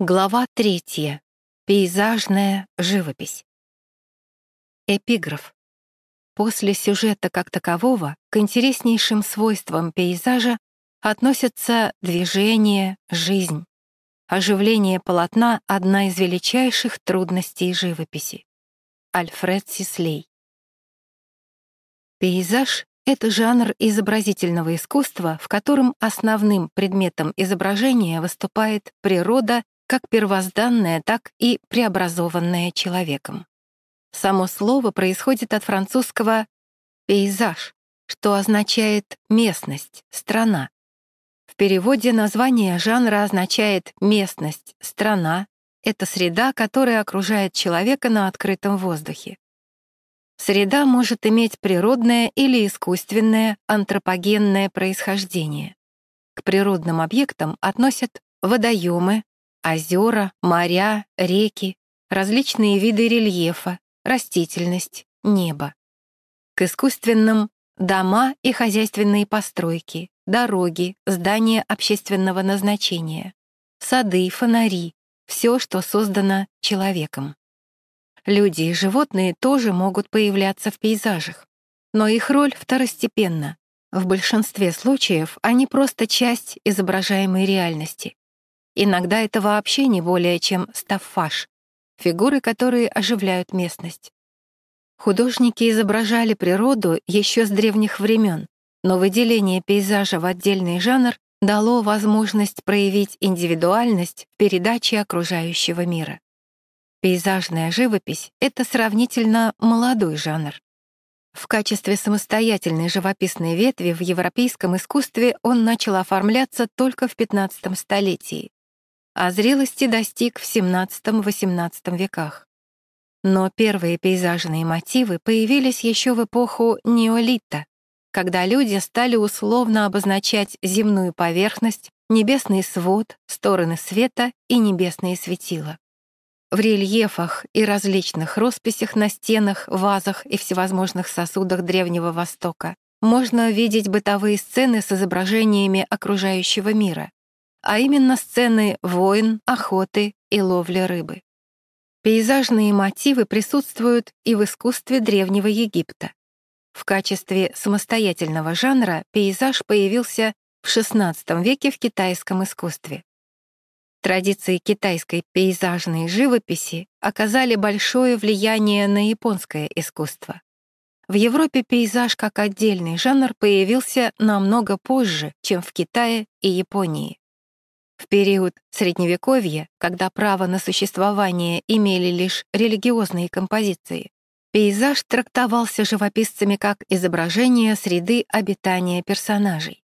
Глава третья. Пейзажная живопись. Эпиграф. После сюжета как такового к интереснейшим свойствам пейзажа относятся движение, жизнь. Оживление полотна — одна из величайших трудностей живописи. Альфред Сислей. Пейзаж — это жанр изобразительного искусства, в котором основным предметом изображения выступает природа как первозданное, так и преобразованное человеком. Само слово происходит от французского «пейзаж», что означает «местность», «страна». В переводе название жанра означает «местность», «страна» — это среда, которая окружает человека на открытом воздухе. Среда может иметь природное или искусственное антропогенное происхождение. К природным объектам относят водоемы, озера, моря, реки, различные виды рельефа, растительность, небо. К искусственным — дома и хозяйственные постройки, дороги, здания общественного назначения, сады, фонари, все, что создано человеком. Люди и животные тоже могут появляться в пейзажах, но их роль второстепенна. В большинстве случаев они просто часть изображаемой реальности. Иногда это вообще не более чем стаффаж, фигуры, которые оживляют местность. Художники изображали природу еще с древних времен, но выделение пейзажа в отдельный жанр дало возможность проявить индивидуальность в передаче окружающего мира. Пейзажная живопись — это сравнительно молодой жанр. В качестве самостоятельной живописной ветви в европейском искусстве он начал оформляться только в XV столетии, а зрелости достиг в XVII-XVIII веках. Но первые пейзажные мотивы появились еще в эпоху неолита, когда люди стали условно обозначать земную поверхность, небесный свод, стороны света и небесные светила. В рельефах и различных росписях на стенах, вазах и всевозможных сосудах Древнего Востока можно видеть бытовые сцены с изображениями окружающего мира, а именно сцены войн, охоты и ловли рыбы. Пейзажные мотивы присутствуют и в искусстве Древнего Египта. В качестве самостоятельного жанра пейзаж появился в XVI веке в китайском искусстве. Традиции китайской пейзажной живописи оказали большое влияние на японское искусство. В Европе пейзаж как отдельный жанр появился намного позже, чем в Китае и Японии. В период Средневековья, когда право на существование имели лишь религиозные композиции, пейзаж трактовался живописцами как изображение среды обитания персонажей.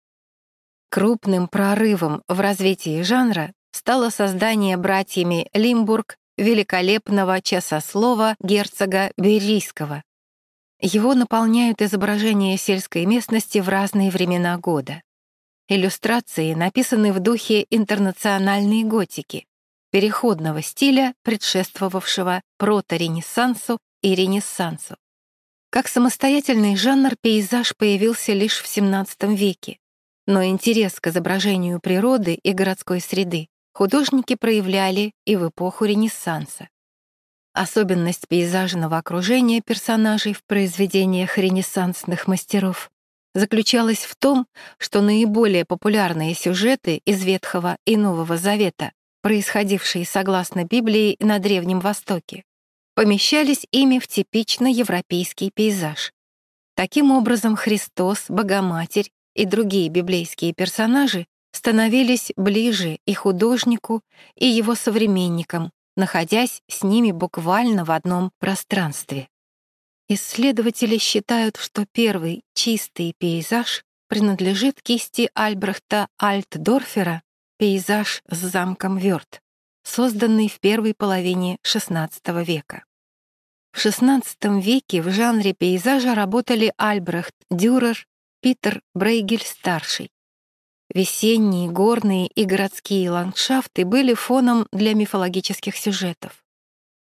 Крупным прорывом в развитии жанра стало создание братьями Лимбург великолепного часослова герцога Берийского. Его наполняют изображения сельской местности в разные времена года. Иллюстрации написаны в духе интернациональной готики, переходного стиля, предшествовавшего проторенессансу и ренессансу. Как самостоятельный жанр пейзаж появился лишь в XVII веке, но интерес к изображению природы и городской среды художники проявляли и в эпоху Ренессанса. Особенность пейзажного окружения персонажей в произведениях ренессансных мастеров заключалась в том, что наиболее популярные сюжеты из Ветхого и Нового Завета, происходившие согласно Библии на Древнем Востоке, помещались ими в типично европейский пейзаж. Таким образом, Христос, Богоматерь и другие библейские персонажи становились ближе и художнику, и его современникам, находясь с ними буквально в одном пространстве. Исследователи считают, что первый чистый пейзаж принадлежит кисти Альбрехта Альтдорфера «Пейзаж с замком Вёрт», созданный в первой половине XVI века. В XVI веке в жанре пейзажа работали Альбрехт Дюрер, Питер Брейгель-старший. Весенние, горные и городские ландшафты были фоном для мифологических сюжетов.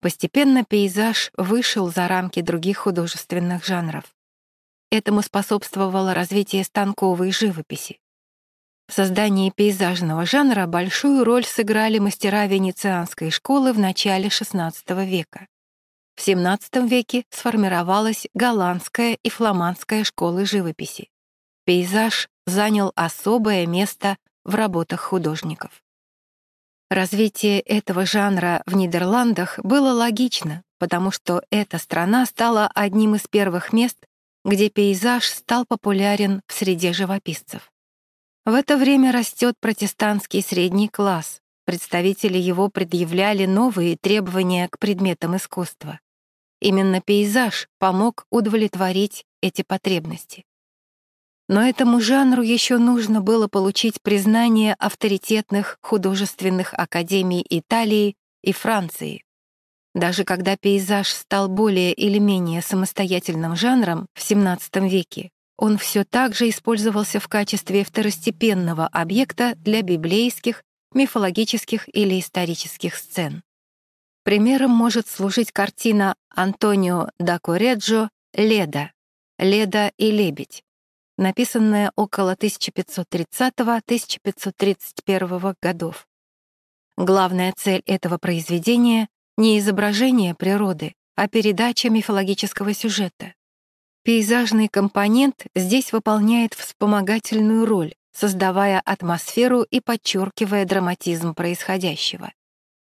Постепенно пейзаж вышел за рамки других художественных жанров. Этому способствовало развитие станковой живописи. В создании пейзажного жанра большую роль сыграли мастера венецианской школы в начале XVI века. В XVII веке сформировалась голландская и фламандская школы живописи. Пейзаж занял особое место в работах художников. Развитие этого жанра в Нидерландах было логично, потому что эта страна стала одним из первых мест, где пейзаж стал популярен в среде живописцев. В это время растет протестантский средний класс. Представители его предъявляли новые требования к предметам искусства. Именно пейзаж помог удовлетворить эти потребности. Но этому жанру еще нужно было получить признание авторитетных художественных академий Италии и Франции. Даже когда пейзаж стал более или менее самостоятельным жанром в XVII веке, он все так же использовался в качестве второстепенного объекта для библейских, мифологических или исторических сцен. Примером может служить картина Антонио да Кореджо «Леда» «Леда и лебедь», написанная около 1530-1531 годов. Главная цель этого произведения — не изображение природы, а передача мифологического сюжета. Пейзажный компонент здесь выполняет вспомогательную роль, создавая атмосферу и подчеркивая драматизм происходящего.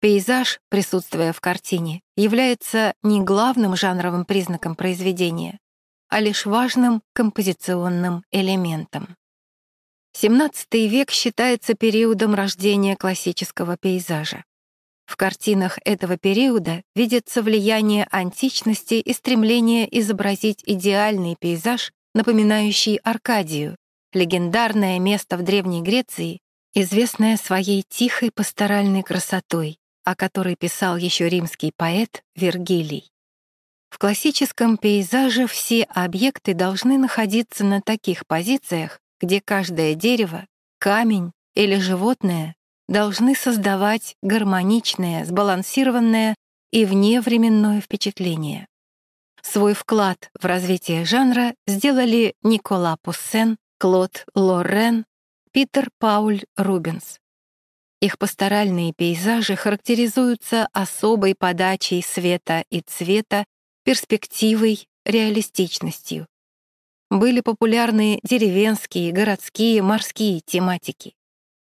Пейзаж, присутствуя в картине, является не главным жанровым признаком произведения, а лишь важным композиционным элементом. XVII век считается периодом рождения классического пейзажа. В картинах этого периода видится влияние античности и стремление изобразить идеальный пейзаж, напоминающий Аркадию, легендарное место в Древней Греции, известное своей тихой пасторальной красотой, о которой писал еще римский поэт Вергилий. В классическом пейзаже все объекты должны находиться на таких позициях, где каждое дерево, камень или животное должны создавать гармоничное, сбалансированное и вневременное впечатление. Свой вклад в развитие жанра сделали Никола Пуссен, Клод Лорен, Питер Пауль Рубенс. Их пасторальные пейзажи характеризуются особой подачей света и цвета, перспективой, реалистичностью. Были популярны деревенские, городские, морские тематики.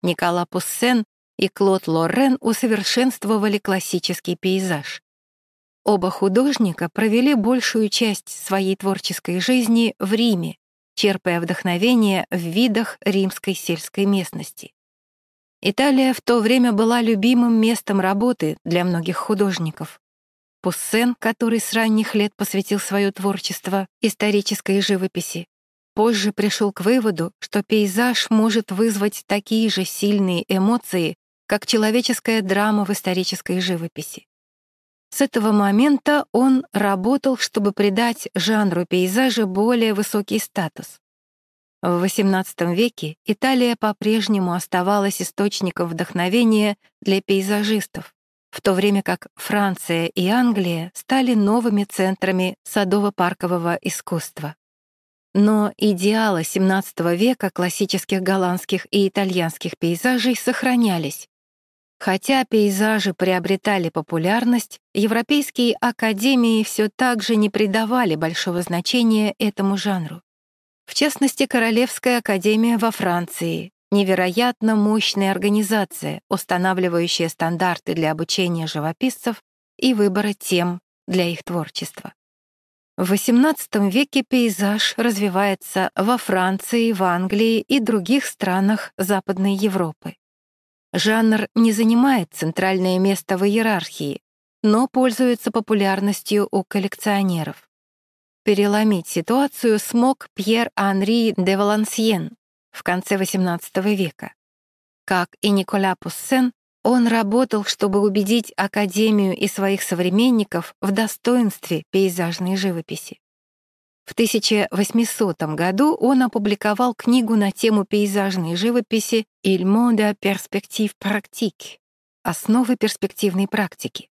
Никола Пуссен и Клод Лорен усовершенствовали классический пейзаж. Оба художника провели большую часть своей творческой жизни в Риме, черпая вдохновение в видах римской сельской местности. Италия в то время была любимым местом работы для многих художников. Пуссен, который с ранних лет посвятил свое творчество исторической живописи, позже пришел к выводу, что пейзаж может вызвать такие же сильные эмоции, как человеческая драма в исторической живописи. С этого момента он работал, чтобы придать жанру пейзажа более высокий статус. В XVIII веке Италия по-прежнему оставалась источником вдохновения для пейзажистов, в то время как Франция и Англия стали новыми центрами садово-паркового искусства. Но идеалы XVII века классических голландских и итальянских пейзажей сохранялись. Хотя пейзажи приобретали популярность, европейские академии все так же не придавали большого значения этому жанру. В частности, Королевская академия во Франции, невероятно мощная организация, устанавливающая стандарты для обучения живописцев и выбора тем для их творчества. В XVIII веке пейзаж развивается во Франции, в Англии и других странах Западной Европы. Жанр не занимает центральное место в иерархии, но пользуется популярностью у коллекционеров. Переломить ситуацию смог Пьер-Анри де Валансьен в конце XVIII века. Как и Николя Пуссен, он работал, чтобы убедить Академию и своих современников в достоинстве пейзажной живописи. В 1800 году он опубликовал книгу на тему пейзажной живописи «Il monde perspective pratique» — «Основы перспективной практики».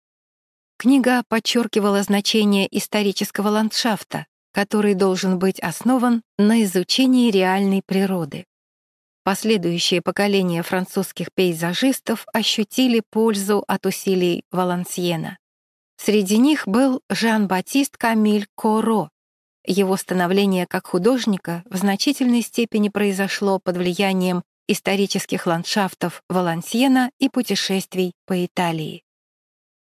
Книга подчеркивала значение исторического ландшафта, который должен быть основан на изучении реальной природы. Последующие поколения французских пейзажистов ощутили пользу от усилий Валансьена. Среди них был Жан-Батист Камиль Коро. Его становление как художника в значительной степени произошло под влиянием исторических ландшафтов Валансьена и путешествий по Италии.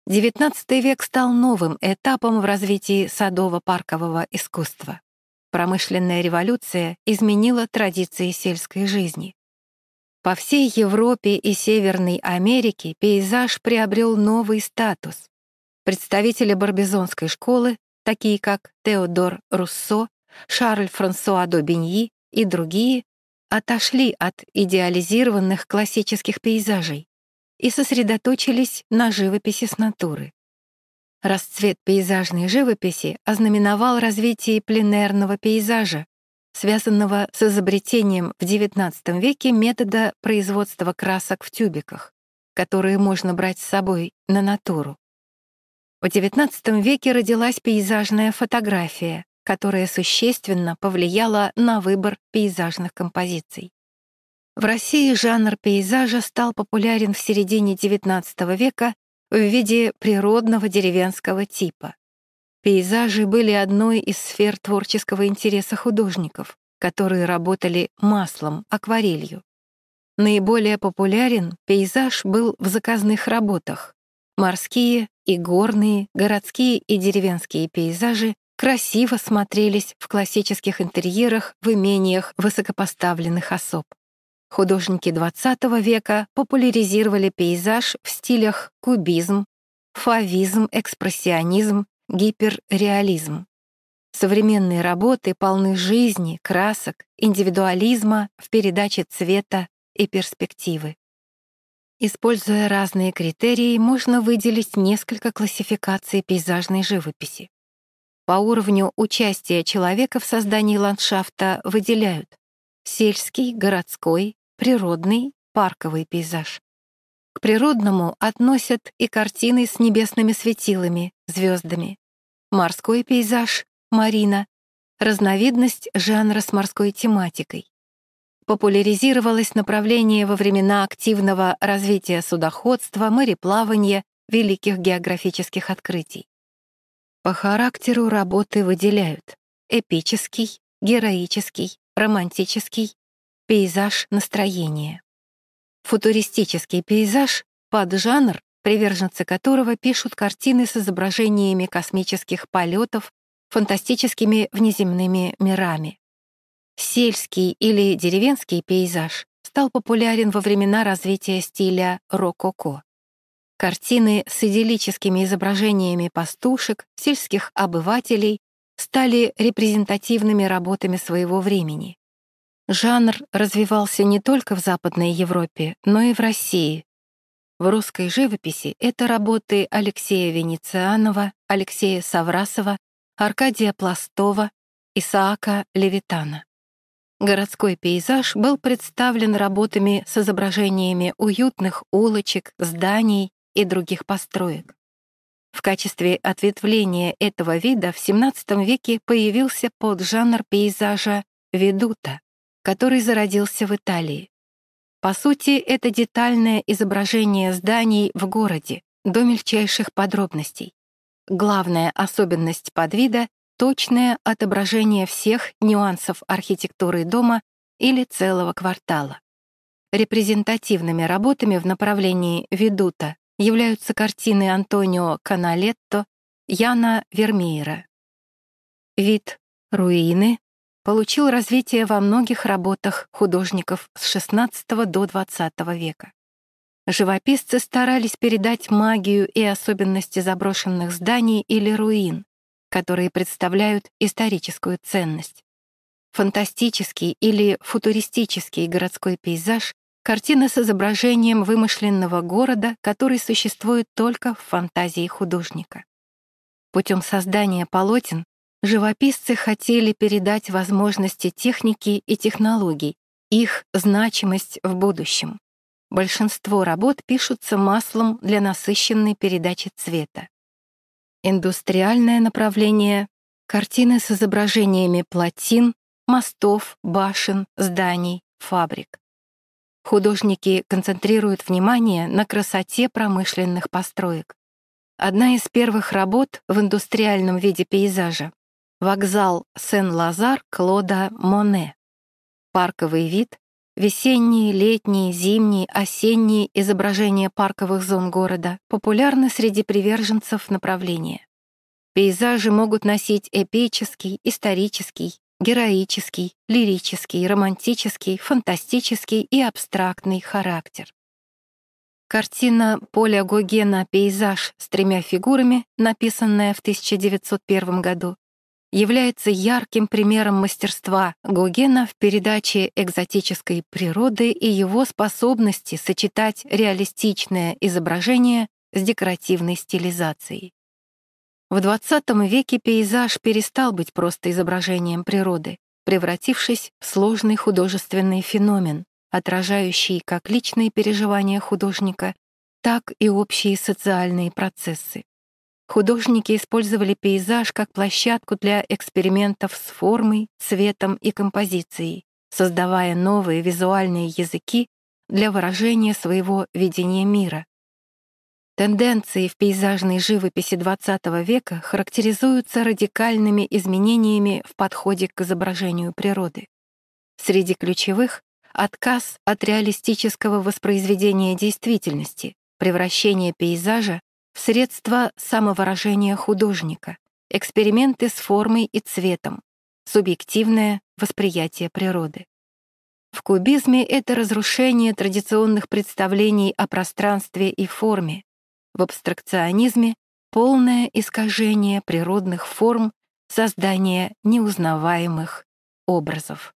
XIX век стал новым этапом в развитии садово-паркового искусства. Промышленная революция изменила традиции сельской жизни. По всей Европе и Северной Америке пейзаж приобрел новый статус. Представители барбизонской школы, такие как Теодор Руссо, Шарль Франсуа Добиньи и другие, отошли от идеализированных классических пейзажей и сосредоточились на живописи с натуры. Расцвет пейзажной живописи ознаменовал развитие пленерного пейзажа, связанного с изобретением в XIX веке метода производства красок в тюбиках, которые можно брать с собой на натуру. В XIX веке родилась пейзажная фотография, которая существенно повлияла на выбор пейзажных композиций. В России жанр пейзажа стал популярен в середине XIX века в виде природного деревенского типа. Пейзажи были одной из сфер творческого интереса художников, которые работали маслом, акварелью. Наиболее популярен пейзаж был в заказных работах. Морские и горные, городские и деревенские пейзажи красиво смотрелись в классических интерьерах в имениях высокопоставленных особ. Художники XX века популяризировали пейзаж в стилях кубизм, фавизм, экспрессионизм, гиперреализм. Современные работы полны жизни, красок, индивидуализма в передаче цвета и перспективы. Используя разные критерии, можно выделить несколько классификаций пейзажной живописи. По уровню участия человека в создании ландшафта выделяют сельский, городской, природный, парковый пейзаж. К природному относят и картины с небесными светилами, звездами, морской пейзаж, марина, разновидность жанра с морской тематикой. Популяризировалось направление во времена активного развития судоходства, мореплавания, великих географических открытий. По характеру работы выделяют эпический, героический, романтический, пейзаж настроения. Футуристический пейзаж — поджанр, приверженцы которого пишут картины с изображениями космических полетов, фантастическими внеземными мирами. Сельский или деревенский пейзаж стал популярен во времена развития стиля рококо. Картины с идиллическими изображениями пастушек, сельских обывателей стали репрезентативными работами своего времени. Жанр развивался не только в Западной Европе, но и в России. В русской живописи это работы Алексея Венецианова, Алексея Саврасова, Аркадия Пластова, Исаака Левитана. Городской пейзаж был представлен работами с изображениями уютных улочек, зданий и других построек. В качестве ответвления этого вида в XVII веке появился поджанр пейзажа «ведута», который зародился в Италии. По сути, это детальное изображение зданий в городе, до мельчайших подробностей. Главная особенность подвида — точное отображение всех нюансов архитектуры дома или целого квартала. Репрезентативными работами в направлении ведута являются картины Антонио Каналетто, Яна Вермеера. Вид руины получил развитие во многих работах художников с XVI до XX века. Живописцы старались передать магию и особенности заброшенных зданий или руин, которые представляют историческую ценность. Фантастический или футуристический городской пейзаж — картина с изображением вымышленного города, который существует только в фантазии художника. Путем создания полотен Живописцы хотели передать возможности техники и технологий, их значимость в будущем. Большинство работ пишутся маслом для насыщенной передачи цвета. Индустриальное направление — картины с изображениями плотин, мостов, башен, зданий, фабрик. Художники концентрируют внимание на красоте промышленных построек. Одна из первых работ в индустриальном виде пейзажа — вокзал Сен-Лазар Клода Моне. Парковый вид, весенние, летние, зимние, осенние изображения парковых зон города популярны среди приверженцев направления. Пейзажи могут носить эпический, исторический, героический, лирический, романтический, фантастический и абстрактный характер. Картина Поля Гогена «Пейзаж с тремя фигурами», написанная в 1901 году, является ярким примером мастерства Гогена в передаче экзотической природы и его способности сочетать реалистичное изображение с декоративной стилизацией. В XX веке пейзаж перестал быть просто изображением природы, превратившись в сложный художественный феномен, отражающий как личные переживания художника, так и общие социальные процессы. Художники использовали пейзаж как площадку для экспериментов с формой, цветом и композицией, создавая новые визуальные языки для выражения своего видения мира, Тенденции в пейзажной живописи XX века характеризуются радикальными изменениями в подходе к изображению природы. Среди ключевых — отказ от реалистического воспроизведения действительности, превращение пейзажа в средство самовыражения художника, эксперименты с формой и цветом, субъективное восприятие природы. В кубизме это разрушение традиционных представлений о пространстве и форме, в абстракционизме полное искажение природных форм, создание неузнаваемых образов.